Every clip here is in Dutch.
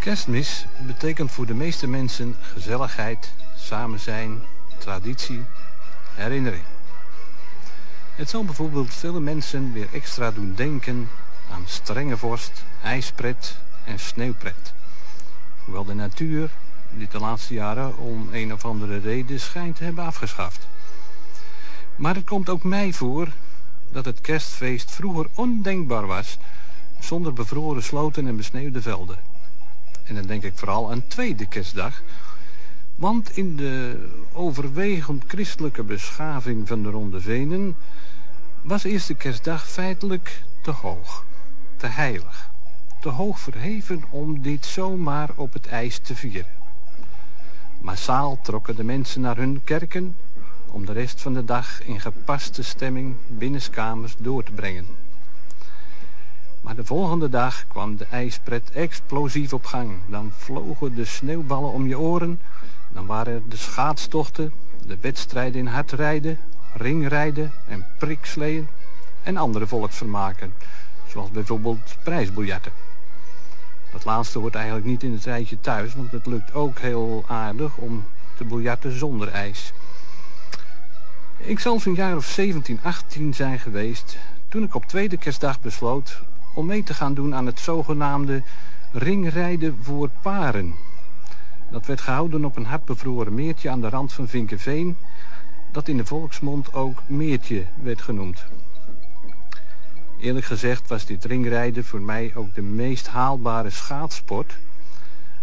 Kerstmis betekent voor de meeste mensen gezelligheid, samen zijn, traditie, herinnering. Het zal bijvoorbeeld vele mensen weer extra doen denken aan strenge vorst, ijspret en sneeuwpret. Hoewel de natuur dit de laatste jaren om een of andere reden schijnt te hebben afgeschaft. Maar het komt ook mij voor dat het kerstfeest vroeger ondenkbaar was zonder bevroren sloten en besneeuwde velden. En dan denk ik vooral aan tweede kerstdag. Want in de overwegend christelijke beschaving van de Ronde Venen was eerste kerstdag feitelijk te hoog, te heilig, te hoog verheven om dit zomaar op het ijs te vieren. Massaal trokken de mensen naar hun kerken om de rest van de dag in gepaste stemming binnenskamers door te brengen. Maar de volgende dag kwam de ijspret explosief op gang. Dan vlogen de sneeuwballen om je oren. Dan waren er de schaatstochten, de wedstrijden in hardrijden, ringrijden en priksleeën en andere volksvermaken. Zoals bijvoorbeeld prijsbiljetten. Dat laatste hoort eigenlijk niet in het rijtje thuis, want het lukt ook heel aardig om te biljarten zonder ijs. Ik zal zo'n jaar of 17, 18 zijn geweest toen ik op tweede kerstdag besloot om mee te gaan doen aan het zogenaamde ringrijden voor paren. Dat werd gehouden op een hardbevroren meertje aan de rand van Vinkenveen, dat in de volksmond ook meertje werd genoemd. Eerlijk gezegd was dit ringrijden voor mij ook de meest haalbare schaatsport,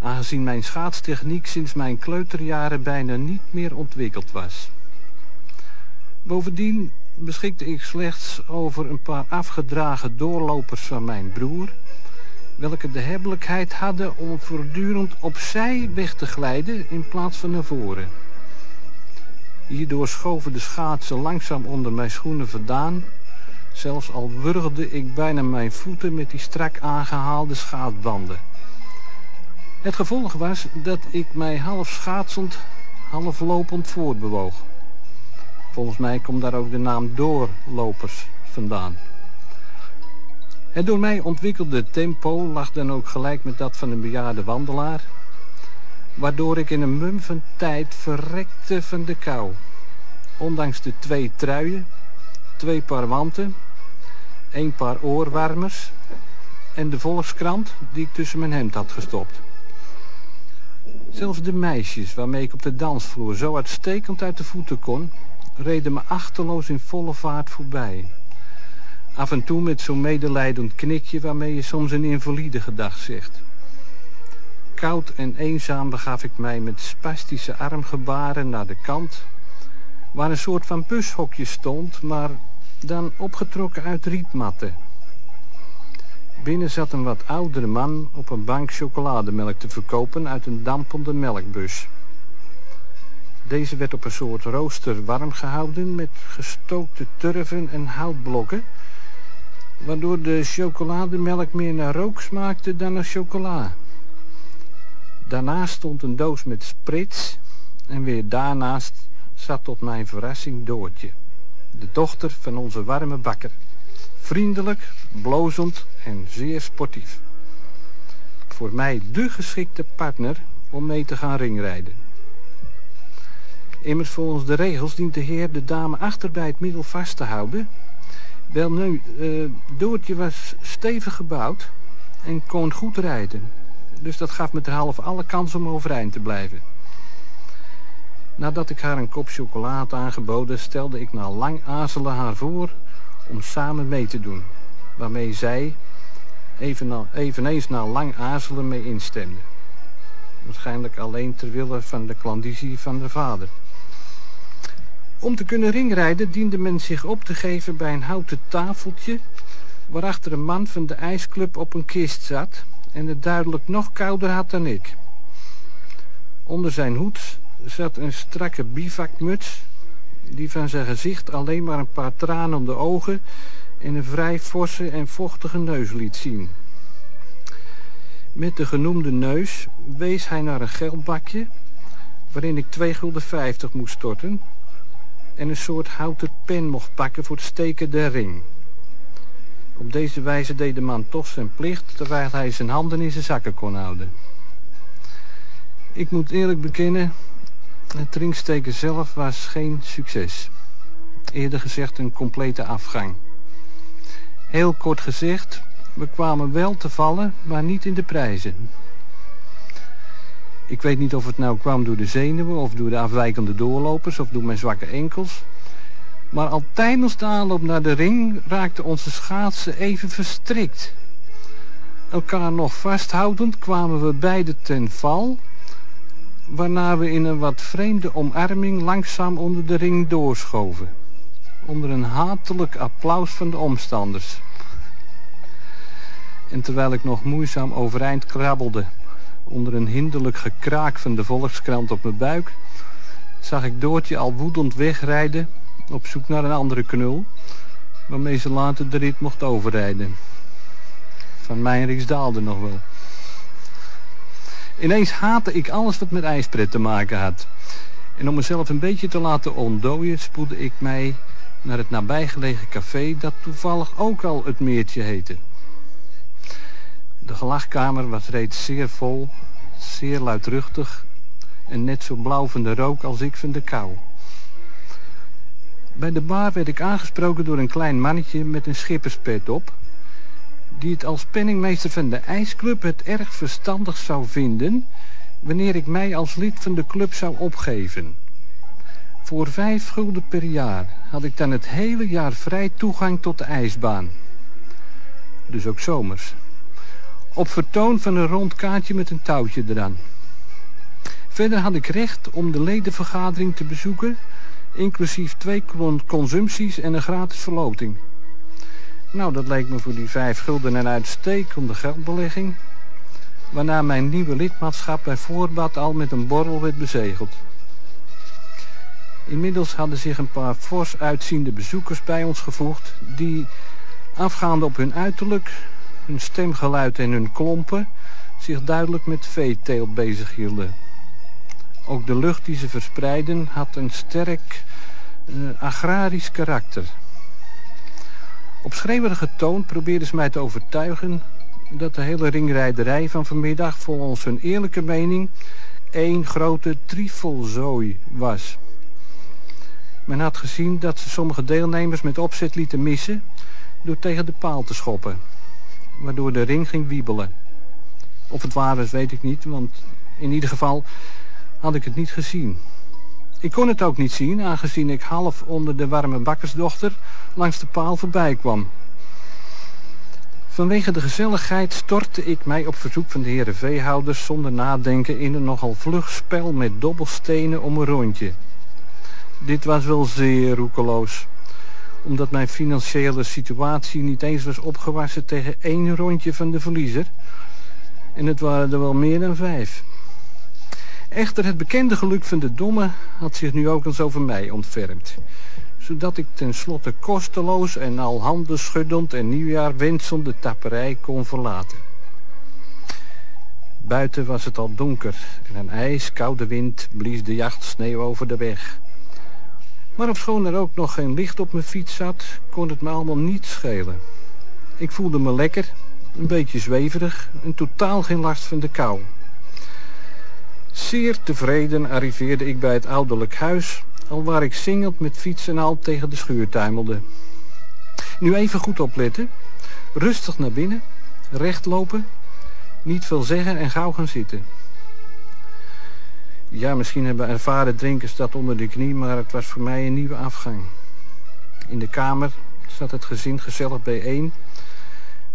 aangezien mijn schaatstechniek sinds mijn kleuterjaren bijna niet meer ontwikkeld was. Bovendien beschikte ik slechts over een paar afgedragen doorlopers van mijn broer, welke de hebbelijkheid hadden om voortdurend opzij weg te glijden in plaats van naar voren. Hierdoor schoven de schaatsen langzaam onder mijn schoenen vandaan, zelfs al wurgde ik bijna mijn voeten met die strak aangehaalde schaatsbanden. Het gevolg was dat ik mij half schaatsend, half lopend voortbewoog. Volgens mij komt daar ook de naam doorlopers vandaan. Het door mij ontwikkelde tempo lag dan ook gelijk met dat van een bejaarde wandelaar, waardoor ik in een mum van tijd verrekte van de kou. Ondanks de twee truien, twee paar wanten, één paar oorwarmers en de volkskrant die ik tussen mijn hemd had gestopt. Zelfs de meisjes waarmee ik op de dansvloer zo uitstekend uit de voeten kon, reden me achterloos in volle vaart voorbij. Af en toe met zo'n medelijdend knikje waarmee je soms een invalide gedag zegt. Koud en eenzaam begaf ik mij met spastische armgebaren naar de kant, waar een soort van bushokje stond, maar dan opgetrokken uit rietmatten. Binnen zat een wat oudere man op een bank chocolademelk te verkopen uit een dampende melkbus. Deze werd op een soort rooster warm gehouden met gestookte turven en houtblokken, waardoor de chocolademelk meer naar rook smaakte dan naar chocola. Daarnaast stond een doos met sprits en weer daarnaast zat tot mijn verrassing Doortje, de dochter van onze warme bakker. Vriendelijk, blozend en zeer sportief. Voor mij de geschikte partner om mee te gaan ringrijden. Immers volgens de regels dient de heer de dame achter bij het middel vast te houden. Wel nu, uh, Doortje was stevig gebouwd en kon goed rijden. Dus dat gaf me half alle kans om overeind te blijven. Nadat ik haar een kop chocolade aangeboden, stelde ik na lang aarzelen haar voor om samen mee te doen. Waarmee zij even, eveneens na lang aarzelen mee instemde. Waarschijnlijk alleen ter wille van de klandizie van de vader. Om te kunnen ringrijden diende men zich op te geven bij een houten tafeltje... waarachter een man van de ijsclub op een kist zat... en het duidelijk nog kouder had dan ik. Onder zijn hoed zat een strakke bivakmuts... die van zijn gezicht alleen maar een paar tranen om de ogen... en een vrij forse en vochtige neus liet zien. Met de genoemde neus wees hij naar een geldbakje... waarin ik 2 gulden 50 moest storten en een soort houten pen mocht pakken voor het steken der ring. Op deze wijze deed de man toch zijn plicht, terwijl hij zijn handen in zijn zakken kon houden. Ik moet eerlijk bekennen, het drinksteken zelf was geen succes. Eerder gezegd een complete afgang. Heel kort gezegd, we kwamen wel te vallen, maar niet in de prijzen. Ik weet niet of het nou kwam door de zenuwen of door de afwijkende doorlopers of door mijn zwakke enkels. Maar al tijdens de aanloop naar de ring raakten onze schaatsen even verstrikt. Elkaar nog vasthoudend kwamen we beide ten val, waarna we in een wat vreemde omarming langzaam onder de ring doorschoven. Onder een hatelijk applaus van de omstanders. En terwijl ik nog moeizaam overeind krabbelde onder een hinderlijk gekraak van de volkskrant op mijn buik, zag ik Doortje al woedend wegrijden op zoek naar een andere knul, waarmee ze later de rit mocht overrijden. Van mijn daalde nog wel. Ineens haatte ik alles wat met ijspret te maken had. En om mezelf een beetje te laten ontdooien, spoedde ik mij naar het nabijgelegen café dat toevallig ook al het meertje heette. De gelachkamer was reeds zeer vol, zeer luidruchtig en net zo blauw van de rook als ik van de kou. Bij de bar werd ik aangesproken door een klein mannetje met een schipperspet op, die het als penningmeester van de ijsclub het erg verstandig zou vinden wanneer ik mij als lid van de club zou opgeven. Voor vijf gulden per jaar had ik dan het hele jaar vrij toegang tot de ijsbaan. Dus ook zomers. Op vertoon van een rond kaartje met een touwtje eraan. Verder had ik recht om de ledenvergadering te bezoeken, inclusief twee consumpties en een gratis verloting. Nou, dat leek me voor die vijf gulden een uitstekende geldbelegging, waarna mijn nieuwe lidmaatschap bij voorbaat al met een borrel werd bezegeld. Inmiddels hadden zich een paar fors uitziende bezoekers bij ons gevoegd, die, afgaande op hun uiterlijk, hun stemgeluid en hun klompen, zich duidelijk met veeteelt bezig hielden. Ook de lucht die ze verspreiden had een sterk uh, agrarisch karakter. Op schreeuwerige toon probeerden ze mij te overtuigen dat de hele ringrijderij van vanmiddag volgens hun eerlijke mening één grote triefelzooi was. Men had gezien dat ze sommige deelnemers met opzet lieten missen door tegen de paal te schoppen, waardoor de ring ging wiebelen. Of het waar weet ik niet, want in ieder geval had ik het niet gezien. Ik kon het ook niet zien, aangezien ik half onder de warme bakkersdochter langs de paal voorbij kwam. Vanwege de gezelligheid stortte ik mij op verzoek van de heren veehouders zonder nadenken in een nogal vlug spel met dobbelstenen om een rondje. Dit was wel zeer roekeloos, omdat mijn financiële situatie niet eens was opgewassen tegen één rondje van de verliezer. En het waren er wel meer dan vijf. Echter, het bekende geluk van de domme had zich nu ook eens over mij ontfermd. Zodat ik tenslotte kosteloos en al handen schuddend en nieuwjaar wensend de tapperij kon verlaten. Buiten was het al donker en een ijskoude wind blies de jacht sneeuw over de weg. Maar ofschoon er ook nog geen licht op mijn fiets zat, kon het me allemaal niet schelen. Ik voelde me lekker, een beetje zweverig en totaal geen last van de kou. Zeer tevreden arriveerde ik bij het ouderlijk huis, al waar ik zingend met fiets en al tegen de schuur tuimelde. Nu even goed opletten. Rustig naar binnen, recht lopen, niet veel zeggen en gauw gaan zitten. Ja, misschien hebben ervaren drinkers dat onder de knie, maar het was voor mij een nieuwe afgang. In de kamer zat het gezin gezellig bijeen.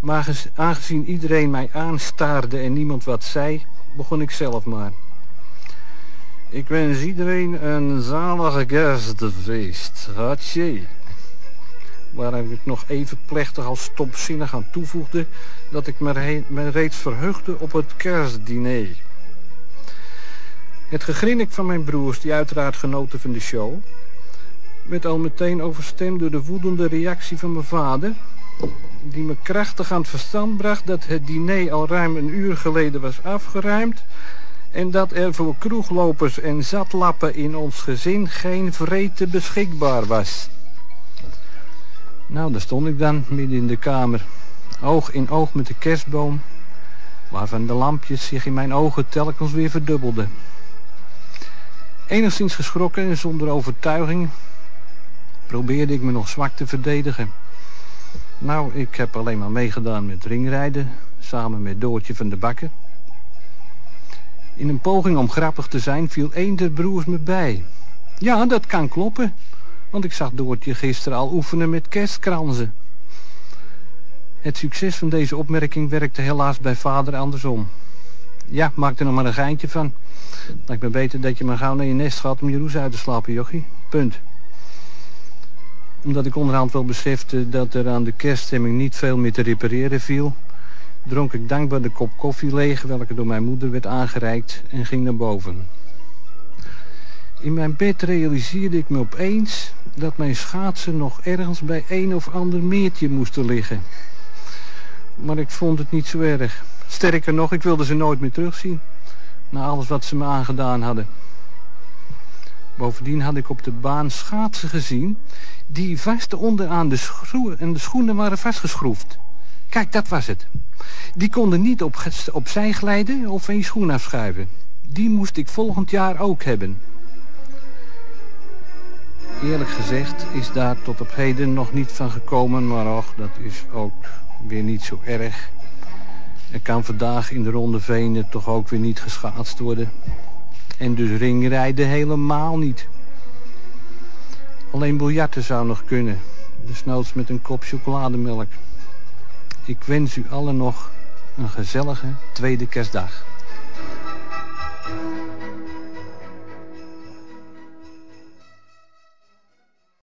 Maar aangezien iedereen mij aanstaarde en niemand wat zei, begon ik zelf maar. Ik wens iedereen een zalige kerstfeest. Hatje. Waar ik nog even plechtig als stopzinnig aan toevoegde dat ik me reeds verheugde op het kerstdiner. Het gegrinnik van mijn broers, die uiteraard genoten van de show, werd al meteen overstemd door de woedende reactie van mijn vader, die me krachtig aan het verstand bracht dat het diner al ruim een uur geleden was afgeruimd en dat er voor kroeglopers en zatlappen in ons gezin geen vreten beschikbaar was. Nou, daar stond ik dan, midden in de kamer, oog in oog met de kerstboom, waarvan de lampjes zich in mijn ogen telkens weer verdubbelden. Enigszins geschrokken en zonder overtuiging probeerde ik me nog zwak te verdedigen. Nou, ik heb alleen maar meegedaan met ringrijden, samen met Doortje van de Bakken. In een poging om grappig te zijn viel een der broers me bij. Ja, dat kan kloppen, want ik zag Doortje gisteren al oefenen met kerstkransen. Het succes van deze opmerking werkte helaas bij vader andersom. Ja, maak er nog maar een geintje van. Lijkt me beter dat je maar gauw naar je nest gaat om je roes uit te slapen, jochie. Punt. Omdat ik onderhand wel besefte dat er aan de kerststemming niet veel meer te repareren viel... dronk ik dankbaar de kop koffie leeg welke door mijn moeder werd aangereikt en ging naar boven. In mijn bed realiseerde ik me opeens dat mijn schaatsen nog ergens bij een of ander meertje moesten liggen. Maar ik vond het niet zo erg. Sterker nog, ik wilde ze nooit meer terugzien. Na alles wat ze me aangedaan hadden. Bovendien had ik op de baan schaatsen gezien... die vast onderaan de schoenen en de schoenen waren vastgeschroefd. Kijk, dat was het. Die konden niet op, opzij glijden of van je schoen afschuiven. Die moest ik volgend jaar ook hebben. Eerlijk gezegd is daar tot op heden nog niet van gekomen, maar och, dat is ook weer niet zo erg. Er kan vandaag in de Ronde Venen toch ook weer niet geschaatst worden. En dus ringrijden helemaal niet. Alleen biljarten zou nog kunnen. Desnoods met een kop chocolademelk. Ik wens u allen nog een gezellige tweede kerstdag.